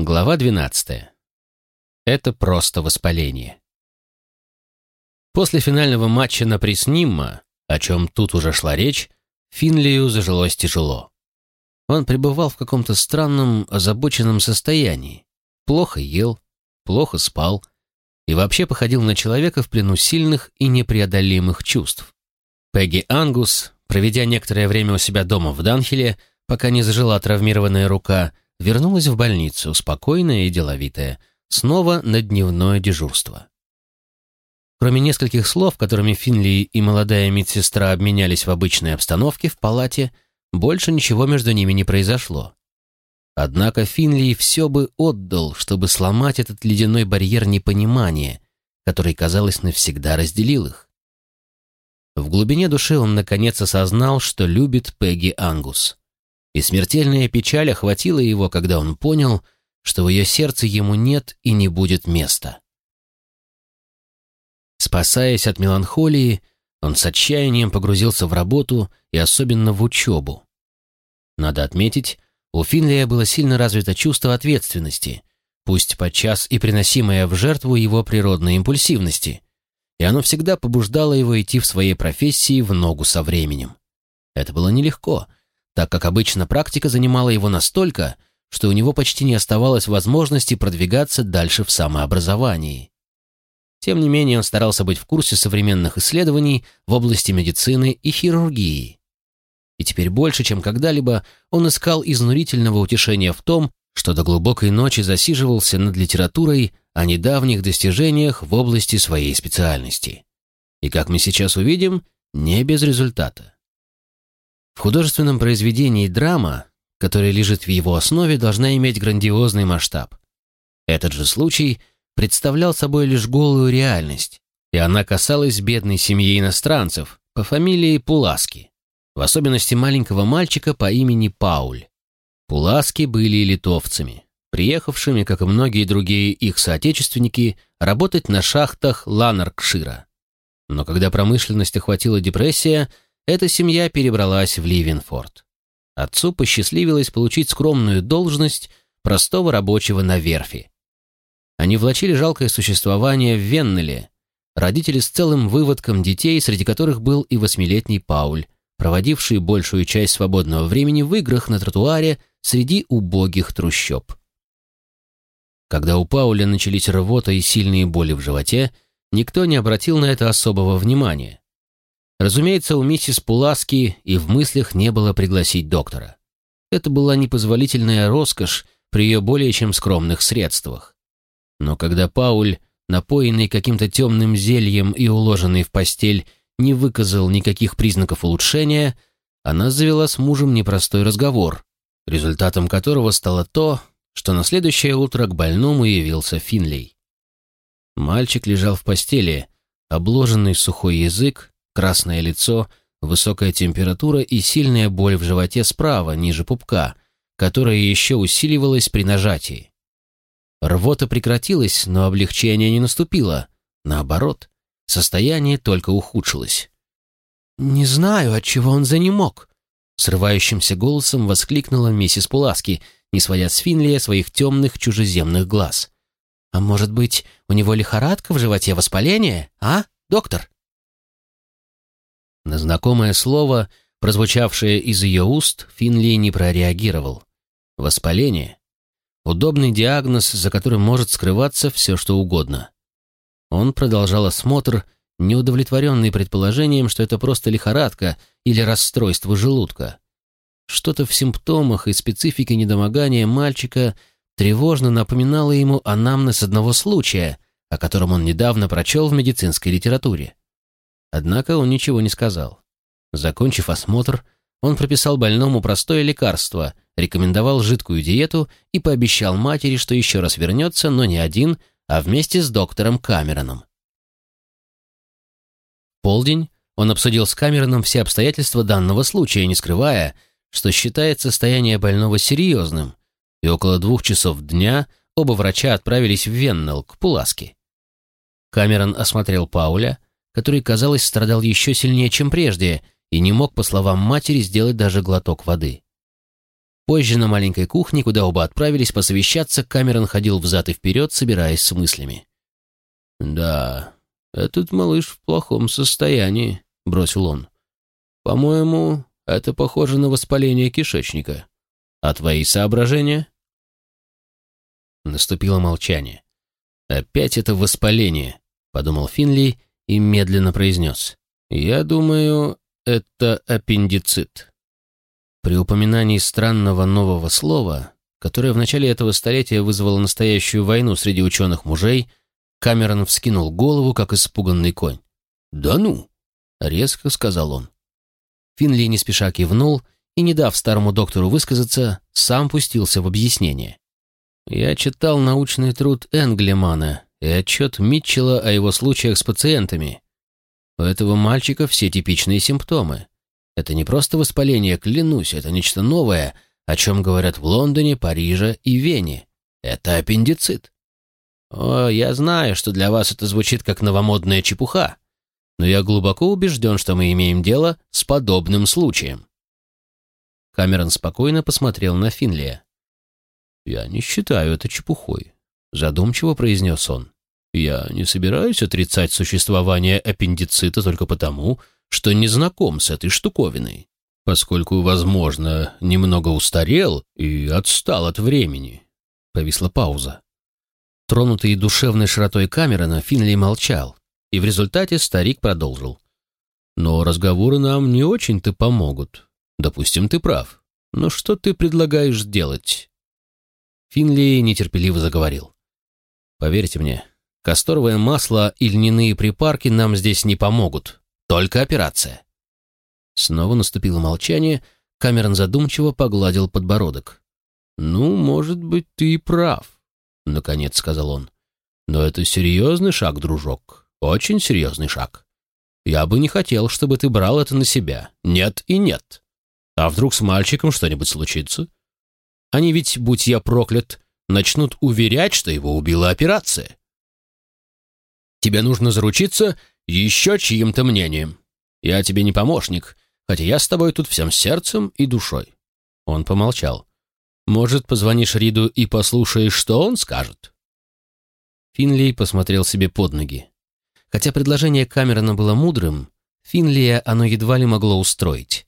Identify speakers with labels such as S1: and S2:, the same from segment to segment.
S1: Глава 12. Это просто воспаление. После финального матча на Преснимма, о чем тут уже шла речь, Финлию зажилось тяжело. Он пребывал в каком-то странном, озабоченном состоянии. Плохо ел, плохо спал и вообще походил на человека в плену сильных и непреодолимых чувств. Пегги Ангус, проведя некоторое время у себя дома в Данхеле, пока не зажила травмированная рука, вернулась в больницу, спокойная и деловитая, снова на дневное дежурство. Кроме нескольких слов, которыми Финли и молодая медсестра обменялись в обычной обстановке в палате, больше ничего между ними не произошло. Однако Финли все бы отдал, чтобы сломать этот ледяной барьер непонимания, который, казалось, навсегда разделил их. В глубине души он наконец осознал, что любит Пегги Ангус и смертельная печаль охватила его, когда он понял, что в ее сердце ему нет и не будет места. Спасаясь от меланхолии, он с отчаянием погрузился в работу и особенно в учебу. Надо отметить, у Финлия было сильно развито чувство ответственности, пусть подчас и приносимое в жертву его природной импульсивности, и оно всегда побуждало его идти в своей профессии в ногу со временем. Это было нелегко — так как обычно практика занимала его настолько, что у него почти не оставалось возможности продвигаться дальше в самообразовании. Тем не менее, он старался быть в курсе современных исследований в области медицины и хирургии. И теперь больше, чем когда-либо, он искал изнурительного утешения в том, что до глубокой ночи засиживался над литературой о недавних достижениях в области своей специальности. И, как мы сейчас увидим, не без результата. В художественном произведении драма, которая лежит в его основе, должна иметь грандиозный масштаб. Этот же случай представлял собой лишь голую реальность, и она касалась бедной семьи иностранцев по фамилии Пуласки, в особенности маленького мальчика по имени Пауль. Пуласки были литовцами, приехавшими, как и многие другие их соотечественники, работать на шахтах Ланаркшира. Но когда промышленность охватила депрессия – эта семья перебралась в Ливенфорд. Отцу посчастливилось получить скромную должность простого рабочего на верфи. Они влачили жалкое существование в Веннеле, родители с целым выводком детей, среди которых был и восьмилетний Пауль, проводивший большую часть свободного времени в играх на тротуаре среди убогих трущоб. Когда у Пауля начались рвота и сильные боли в животе, никто не обратил на это особого внимания. Разумеется, у миссис Пуласки и в мыслях не было пригласить доктора. Это была непозволительная роскошь при ее более чем скромных средствах. Но когда Пауль, напоенный каким-то темным зельем и уложенный в постель, не выказал никаких признаков улучшения, она завела с мужем непростой разговор, результатом которого стало то, что на следующее утро к больному явился Финлей. Мальчик лежал в постели, обложенный сухой язык, красное лицо, высокая температура и сильная боль в животе справа, ниже пупка, которая еще усиливалась при нажатии. Рвота прекратилась, но облегчение не наступило. Наоборот, состояние только ухудшилось. «Не знаю, от чего он занемог», — срывающимся голосом воскликнула миссис Пуласки, не сводя с Финлия своих темных чужеземных глаз. «А может быть, у него лихорадка в животе, воспаление, а, доктор?» На знакомое слово, прозвучавшее из ее уст, Финли не прореагировал. Воспаление. Удобный диагноз, за которым может скрываться все, что угодно. Он продолжал осмотр, неудовлетворенный предположением, что это просто лихорадка или расстройство желудка. Что-то в симптомах и специфике недомогания мальчика тревожно напоминало ему анамнез одного случая, о котором он недавно прочел в медицинской литературе. Однако он ничего не сказал. Закончив осмотр, он прописал больному простое лекарство, рекомендовал жидкую диету и пообещал матери, что еще раз вернется, но не один, а вместе с доктором Камероном. Полдень он обсудил с Камероном все обстоятельства данного случая, не скрывая, что считает состояние больного серьезным, и около двух часов дня оба врача отправились в Веннелл, к Пуласке. Камерон осмотрел Пауля, который, казалось, страдал еще сильнее, чем прежде, и не мог, по словам матери, сделать даже глоток воды. Позже на маленькой кухне, куда оба отправились посовещаться, Камерон ходил взад и вперед, собираясь с мыслями. «Да, этот малыш в плохом состоянии», — бросил он. «По-моему, это похоже на воспаление кишечника. А твои соображения?» Наступило молчание. «Опять это воспаление», — подумал Финли и медленно произнес. «Я думаю, это аппендицит». При упоминании странного нового слова, которое в начале этого столетия вызвало настоящую войну среди ученых-мужей, Камерон вскинул голову, как испуганный конь. «Да ну!» — резко сказал он. Финли не спеша кивнул и, не дав старому доктору высказаться, сам пустился в объяснение. «Я читал научный труд Энглемана и отчет Митчелла о его случаях с пациентами. У этого мальчика все типичные симптомы. Это не просто воспаление, клянусь, это нечто новое, о чем говорят в Лондоне, Париже и Вене. Это аппендицит. О, я знаю, что для вас это звучит как новомодная чепуха, но я глубоко убежден, что мы имеем дело с подобным случаем. Камерон спокойно посмотрел на Финлия. «Я не считаю это чепухой», — задумчиво произнес он. «Я не собираюсь отрицать существование аппендицита только потому, что не знаком с этой штуковиной, поскольку, возможно, немного устарел и отстал от времени. Повисла пауза. Тронутый душевной широтой Камерона, Финли молчал, и в результате старик продолжил. «Но разговоры нам не очень-то помогут. Допустим, ты прав. Но что ты предлагаешь сделать?» Финли нетерпеливо заговорил. «Поверьте мне, касторовое масло и льняные припарки нам здесь не помогут. Только операция». Снова наступило молчание, Камерон задумчиво погладил подбородок. «Ну, может быть, ты и прав», — наконец сказал он. «Но это серьезный шаг, дружок, очень серьезный шаг. Я бы не хотел, чтобы ты брал это на себя. Нет и нет. А вдруг с мальчиком что-нибудь случится? Они ведь, будь я проклят, начнут уверять, что его убила операция. Тебе нужно заручиться еще чьим-то мнением. Я тебе не помощник, хотя я с тобой тут всем сердцем и душой». Он помолчал. «Может, позвонишь Риду и послушаешь, что он скажет?» Финли посмотрел себе под ноги. Хотя предложение Камерона было мудрым, Финлия оно едва ли могло устроить.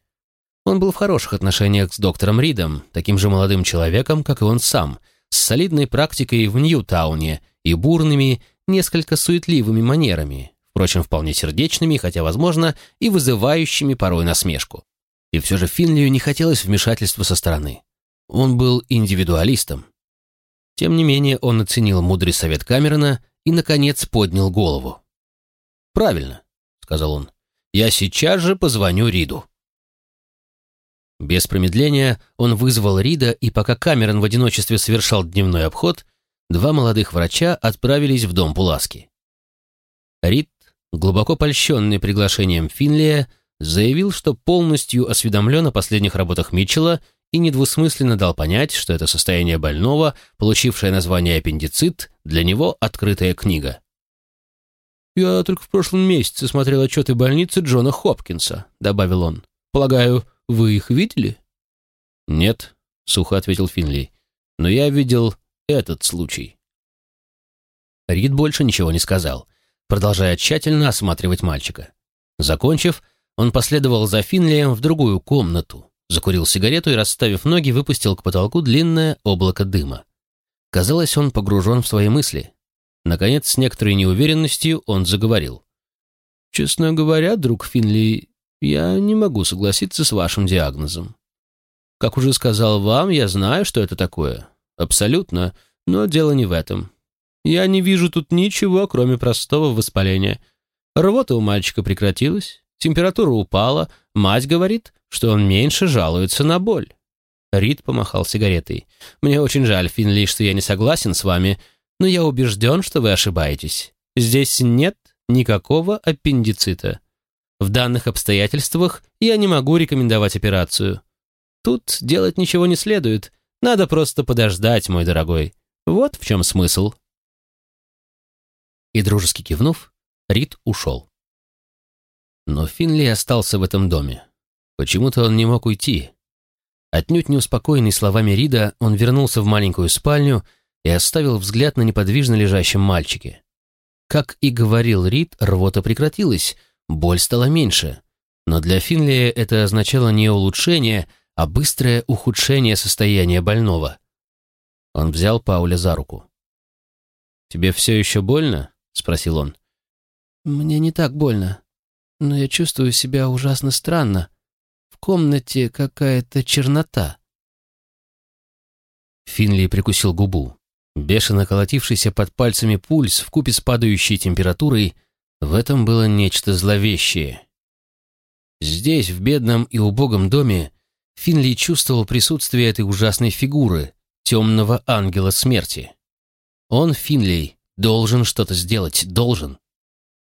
S1: Он был в хороших отношениях с доктором Ридом, таким же молодым человеком, как и он сам, с солидной практикой в Ньютауне и бурными, несколько суетливыми манерами, впрочем, вполне сердечными, хотя, возможно, и вызывающими порой насмешку. И все же Финлию не хотелось вмешательства со стороны. Он был индивидуалистом. Тем не менее, он оценил мудрый совет Камерона и, наконец, поднял голову. «Правильно», — сказал он. «Я сейчас же позвоню Риду». Без промедления он вызвал Рида, и пока Камерон в одиночестве совершал дневной обход, два молодых врача отправились в дом Пуласки. Рид, глубоко польщенный приглашением Финлия, заявил, что полностью осведомлен о последних работах Митчелла и недвусмысленно дал понять, что это состояние больного, получившее название аппендицит, для него открытая книга. «Я только в прошлом месяце смотрел отчеты больницы Джона Хопкинса», — добавил он. «Полагаю, вы их видели?» «Нет», — сухо ответил Финли. «Но я видел этот случай». Рид больше ничего не сказал, продолжая тщательно осматривать мальчика. Закончив, он последовал за Финлием в другую комнату, закурил сигарету и, расставив ноги, выпустил к потолку длинное облако дыма. Казалось, он погружен в свои мысли. Наконец, с некоторой неуверенностью он заговорил. «Честно говоря, друг Финли, я не могу согласиться с вашим диагнозом. Как уже сказал вам, я знаю, что это такое. Абсолютно, но дело не в этом. Я не вижу тут ничего, кроме простого воспаления. Рвота у мальчика прекратилась, температура упала, мать говорит, что он меньше жалуется на боль. Рид помахал сигаретой. «Мне очень жаль, Финли, что я не согласен с вами, но я убежден, что вы ошибаетесь. Здесь нет никакого аппендицита. В данных обстоятельствах я не могу рекомендовать операцию. Тут делать ничего не следует. Надо просто подождать, мой дорогой. Вот в чем смысл. И дружески кивнув, Рид ушел. Но Финли остался в этом доме. Почему-то он не мог уйти. Отнюдь не успокоенный словами Рида, он вернулся в маленькую спальню и оставил взгляд на неподвижно лежащем мальчике. Как и говорил Рид, рвота прекратилась, боль стала меньше. Но для Финлия это означало не улучшение, а быстрое ухудшение состояния больного. Он взял Пауля за руку. «Тебе все еще больно?» — спросил он.
S2: «Мне не так больно, но я чувствую себя ужасно странно. В комнате какая-то чернота».
S1: Финли прикусил губу. Бешено колотившийся под пальцами пульс в купе с падающей температурой, в этом было нечто зловещее. Здесь, в бедном и убогом доме, Финли чувствовал присутствие этой ужасной фигуры, темного ангела смерти. Он, Финли, должен что-то сделать, должен.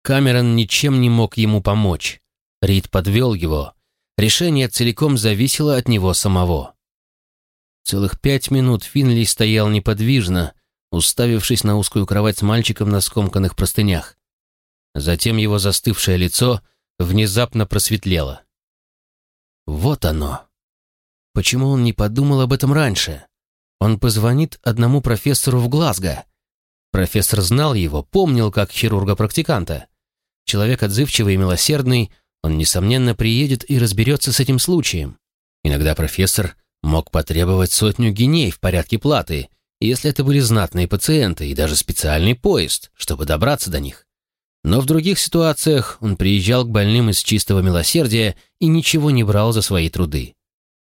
S1: Камерон ничем не мог ему помочь. Рид подвел его. Решение целиком зависело от него самого. Целых пять минут Финли стоял неподвижно, уставившись на узкую кровать с мальчиком на скомканных простынях. Затем его застывшее лицо внезапно просветлело. Вот оно. Почему он не подумал об этом раньше? Он позвонит одному профессору в Глазго. Профессор знал его, помнил как хирурга-практиканта. Человек отзывчивый и милосердный, он, несомненно, приедет и разберется с этим случаем. Иногда профессор мог потребовать сотню геней в порядке платы, если это были знатные пациенты и даже специальный поезд, чтобы добраться до них. Но в других ситуациях он приезжал к больным из чистого милосердия и ничего не брал за свои труды.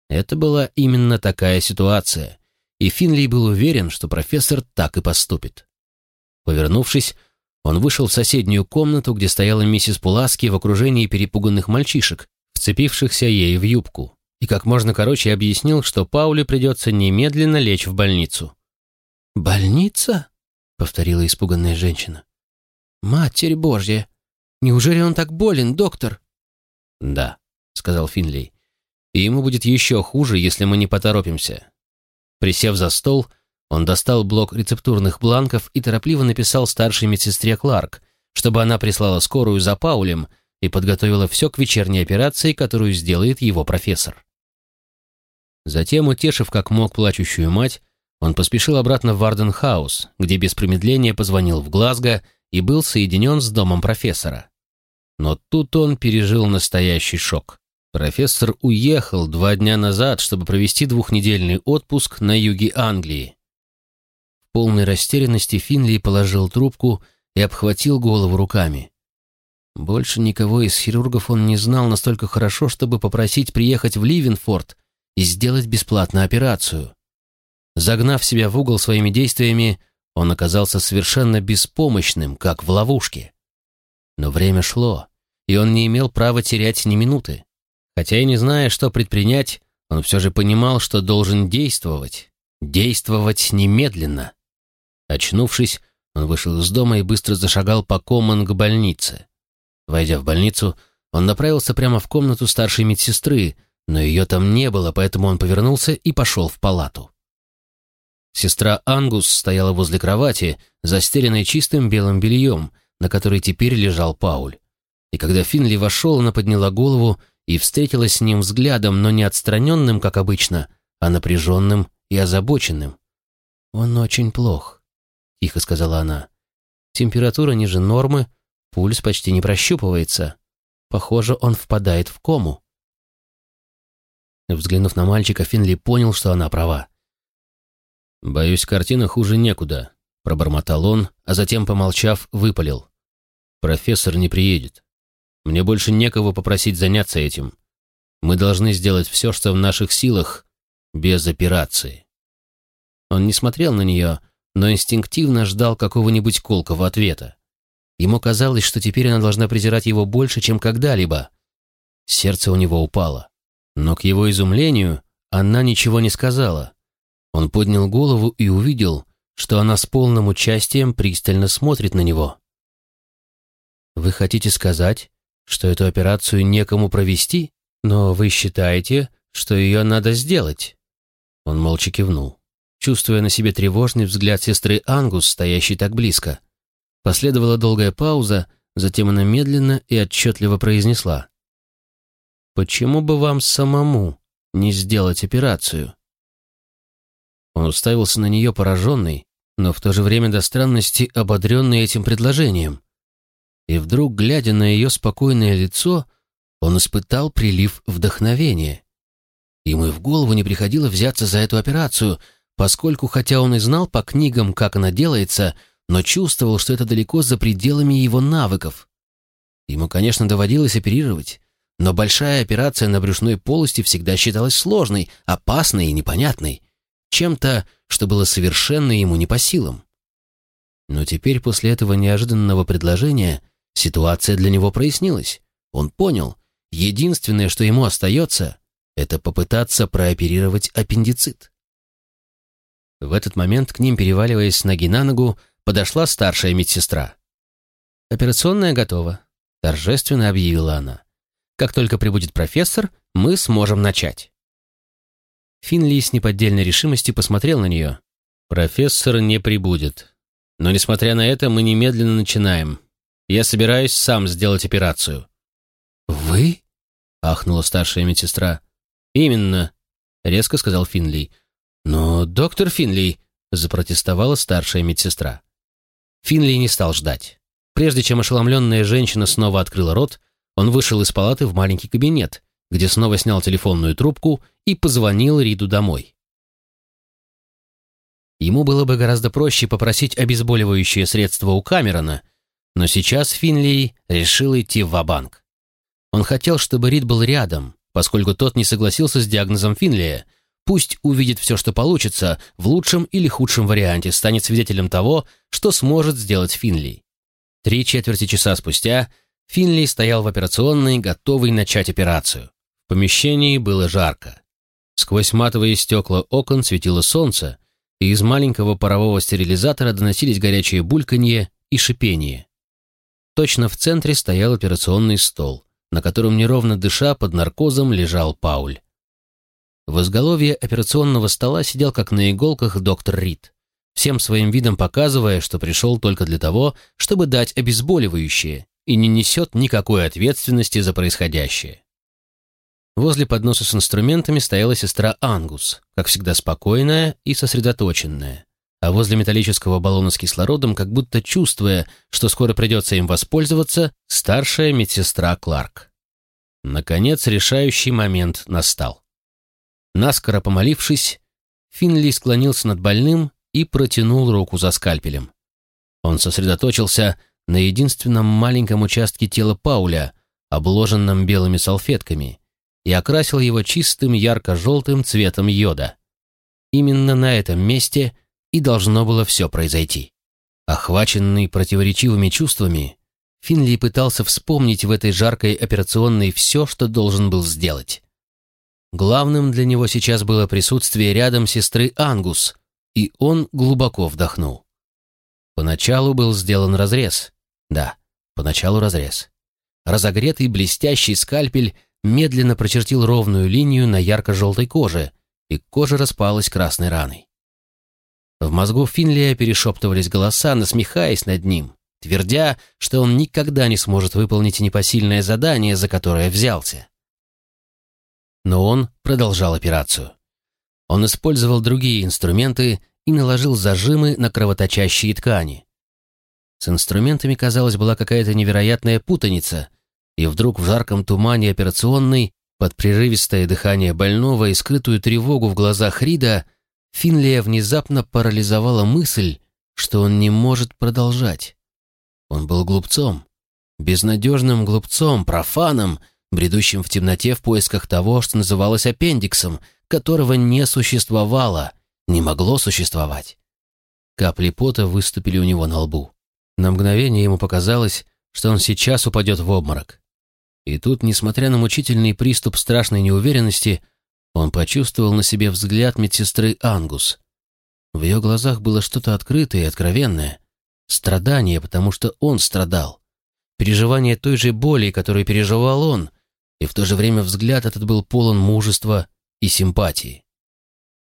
S1: Это была именно такая ситуация, и Финли был уверен, что профессор так и поступит. Повернувшись, он вышел в соседнюю комнату, где стояла миссис Пуласки в окружении перепуганных мальчишек, вцепившихся ей в юбку, и как можно короче объяснил, что Пауле придется немедленно лечь в больницу.
S2: «Больница?» — повторила испуганная женщина. «Матерь Божья! Неужели он так болен, доктор?»
S1: «Да», — сказал Финлей. «И ему будет еще хуже, если мы не поторопимся». Присев за стол, он достал блок рецептурных бланков и торопливо написал старшей медсестре Кларк, чтобы она прислала скорую за Паулем и подготовила все к вечерней операции, которую сделает его профессор. Затем, утешив как мог плачущую мать, он поспешил обратно в Варденхаус, где без промедления позвонил в Глазго и был соединен с домом профессора. Но тут он пережил настоящий шок. Профессор уехал два дня назад, чтобы провести двухнедельный отпуск на юге Англии. В полной растерянности Финли положил трубку и обхватил голову руками. Больше никого из хирургов он не знал настолько хорошо, чтобы попросить приехать в Ливенфорд и сделать бесплатно операцию. Загнав себя в угол своими действиями, он оказался совершенно беспомощным, как в ловушке. Но время шло, и он не имел права терять ни минуты. Хотя и не зная, что предпринять, он все же понимал, что должен действовать. Действовать немедленно. Очнувшись, он вышел из дома и быстро зашагал по Коммон к больнице. Войдя в больницу, он направился прямо в комнату старшей медсестры, но ее там не было, поэтому он повернулся и пошел в палату. Сестра Ангус стояла возле кровати, застеленной чистым белым бельем, на которой теперь лежал Пауль. И когда Финли вошел, она подняла голову и встретилась с ним взглядом, но не отстраненным, как обычно, а напряженным и озабоченным. «Он очень плох», — тихо сказала она. «Температура ниже нормы, пульс почти не прощупывается. Похоже, он впадает в кому». Взглянув на мальчика, Финли понял, что она права. «Боюсь, картина хуже некуда», — пробормотал он, а затем, помолчав, выпалил. «Профессор не приедет. Мне больше некого попросить заняться этим. Мы должны сделать все, что в наших силах, без операции». Он не смотрел на нее, но инстинктивно ждал какого-нибудь колкого ответа. Ему казалось, что теперь она должна презирать его больше, чем когда-либо. Сердце у него упало. Но к его изумлению она ничего не сказала. Он поднял голову и увидел, что она с полным участием пристально смотрит на него. «Вы хотите сказать, что эту операцию некому провести, но вы считаете, что ее надо сделать?» Он молча кивнул, чувствуя на себе тревожный взгляд сестры Ангус, стоящей так близко. Последовала долгая пауза, затем она медленно и отчетливо произнесла. «Почему бы вам самому не сделать операцию?» Он уставился на нее пораженный, но в то же время до странности ободренный этим предложением. И вдруг, глядя на ее спокойное лицо, он испытал прилив вдохновения. Ему и в голову не приходило взяться за эту операцию, поскольку, хотя он и знал по книгам, как она делается, но чувствовал, что это далеко за пределами его навыков. Ему, конечно, доводилось оперировать, но большая операция на брюшной полости всегда считалась сложной, опасной и непонятной, чем-то, что было совершенно ему не по силам. Но теперь, после этого неожиданного предложения, ситуация для него прояснилась. Он понял, единственное, что ему остается, это попытаться прооперировать аппендицит. В этот момент к ним, переваливаясь с ноги на ногу, подошла старшая медсестра. «Операционная готова», — торжественно объявила она. «Как только прибудет профессор, мы сможем начать». Финли с неподдельной решимостью посмотрел на нее. «Профессор не прибудет. Но, несмотря на это, мы немедленно начинаем. Я собираюсь сам сделать операцию».
S2: «Вы?»
S1: — ахнула старшая медсестра. «Именно», — резко сказал Финли. «Но, доктор Финли», — запротестовала старшая медсестра. Финли не стал ждать. Прежде чем ошеломленная женщина снова открыла рот, он вышел из палаты в маленький кабинет, где снова снял телефонную трубку и позвонил Риду домой. Ему было бы гораздо проще попросить обезболивающее средство у Камерона, но сейчас Финли решил идти в ва-банк. Он хотел, чтобы Рид был рядом, поскольку тот не согласился с диагнозом Финлия. Пусть увидит все, что получится, в лучшем или худшем варианте станет свидетелем того, что сможет сделать Финли. Три четверти часа спустя Финли стоял в операционной, готовый начать операцию. В помещении было жарко. Сквозь матовые стекла окон светило солнце, и из маленького парового стерилизатора доносились горячее бульканье и шипение. Точно в центре стоял операционный стол на котором неровно дыша под наркозом лежал Пауль. В изголовье операционного стола сидел как на иголках доктор Рид, всем своим видом показывая, что пришел только для того, чтобы дать обезболивающее и не несет никакой ответственности за происходящее. Возле подноса с инструментами стояла сестра Ангус, как всегда спокойная и сосредоточенная а возле металлического баллона с кислородом, как будто чувствуя, что скоро придется им воспользоваться, старшая медсестра Кларк. Наконец, решающий момент настал. Наскоро помолившись, Финли склонился над больным и протянул руку за скальпелем. Он сосредоточился на единственном маленьком участке тела Пауля, обложенном белыми салфетками, и окрасил его чистым ярко-желтым цветом йода. Именно на этом месте – и должно было все произойти. Охваченный противоречивыми чувствами, Финли пытался вспомнить в этой жаркой операционной все, что должен был сделать. Главным для него сейчас было присутствие рядом сестры Ангус, и он глубоко вдохнул. Поначалу был сделан разрез. Да, поначалу разрез. Разогретый блестящий скальпель медленно прочертил ровную линию на ярко-желтой коже, и кожа распалась красной раной. В мозгу Финлия перешептывались голоса, насмехаясь над ним, твердя, что он никогда не сможет выполнить непосильное задание, за которое взялся. Но он продолжал операцию. Он использовал другие инструменты и наложил зажимы на кровоточащие ткани. С инструментами, казалось, была какая-то невероятная путаница, и вдруг в жарком тумане операционной, под прерывистое дыхание больного и скрытую тревогу в глазах Рида, Финлия внезапно парализовала мысль, что он не может продолжать. Он был глупцом, безнадежным глупцом, профаном, бредущим в темноте в поисках того, что называлось аппендиксом, которого не существовало, не могло существовать. Капли пота выступили у него на лбу. На мгновение ему показалось, что он сейчас упадет в обморок. И тут, несмотря на мучительный приступ страшной неуверенности, он почувствовал на себе взгляд медсестры Ангус. В ее глазах было что-то открытое и откровенное. Страдание, потому что он страдал. Переживание той же боли, которую переживал он, и в то же время взгляд этот был полон мужества и симпатии.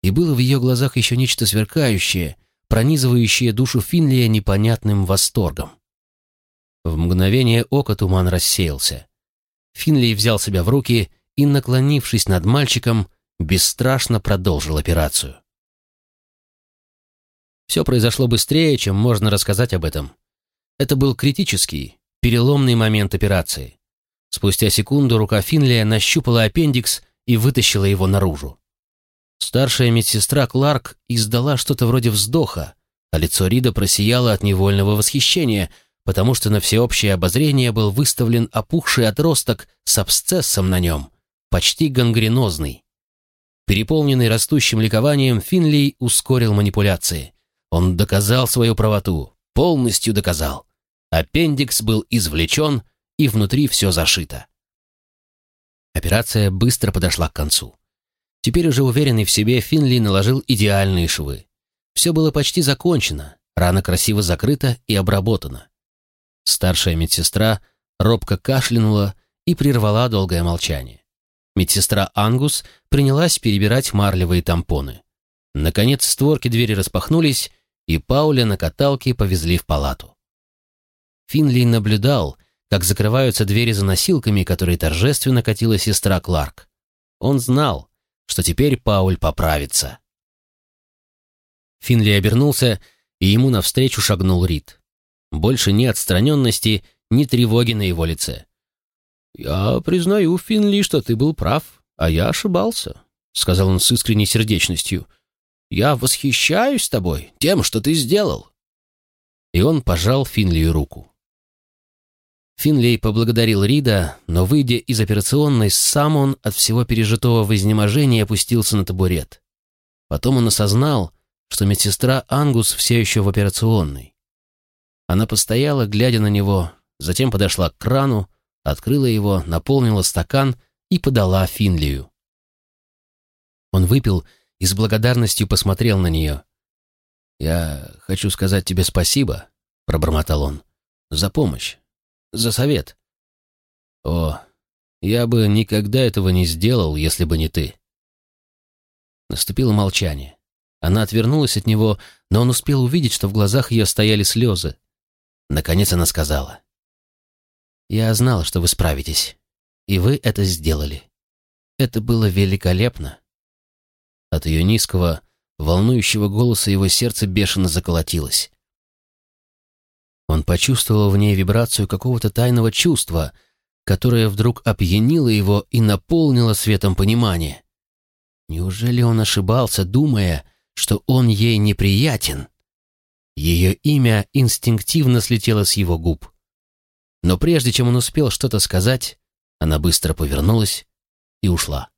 S1: И было в ее глазах еще нечто сверкающее, пронизывающее душу Финлия непонятным восторгом. В мгновение ока туман рассеялся. Финли взял себя в руки и, наклонившись над мальчиком, бесстрашно продолжил операцию. Все произошло быстрее, чем можно рассказать об этом. Это был критический, переломный момент операции. Спустя секунду рука Финлия нащупала аппендикс и вытащила его наружу. Старшая медсестра Кларк издала что-то вроде вздоха, а лицо Рида просияло от невольного восхищения, потому что на всеобщее обозрение был выставлен опухший отросток с абсцессом на нем, почти гангренозный. Переполненный растущим ликованием, Финли ускорил манипуляции. Он доказал свою правоту, полностью доказал. Аппендикс был извлечен, и внутри все зашито. Операция быстро подошла к концу. Теперь уже уверенный в себе, Финли наложил идеальные швы. Все было почти закончено, рана красиво закрыта и обработана. Старшая медсестра робко кашлянула и прервала долгое молчание. Медсестра Ангус принялась перебирать марлевые тампоны. Наконец створки двери распахнулись, и Пауля на каталке повезли в палату. Финли наблюдал, как закрываются двери за носилками, которые торжественно катила сестра Кларк. Он знал, что теперь Пауль поправится. Финли обернулся, и ему навстречу шагнул Рид. Больше ни отстраненности, ни тревоги на его лице. «Я признаю, Финли, что ты был прав, а я ошибался», — сказал он с искренней сердечностью. «Я восхищаюсь тобой, тем, что ты сделал». И он пожал Финлию руку. Финлей поблагодарил Рида, но, выйдя из операционной, сам он от всего пережитого в изнеможении опустился на табурет. Потом он осознал, что медсестра Ангус все еще в операционной. Она постояла, глядя на него, затем подошла к крану, открыла его, наполнила стакан и подала Финлию. Он выпил и с благодарностью посмотрел на нее. «Я хочу сказать тебе спасибо», — пробормотал он, — «за помощь, за совет». «О, я бы никогда этого не сделал, если бы не ты». Наступило молчание. Она отвернулась от него, но он успел увидеть, что в глазах ее стояли слезы. Наконец она сказала. «Я знала, что вы справитесь, и вы это сделали. Это было великолепно». От ее низкого, волнующего голоса его сердце бешено заколотилось. Он почувствовал в ней вибрацию какого-то тайного чувства, которое вдруг опьянило его и наполнило светом понимания. Неужели он ошибался, думая, что он ей неприятен. Ее имя инстинктивно слетело с его губ. Но прежде чем он успел что-то сказать, она быстро повернулась и ушла.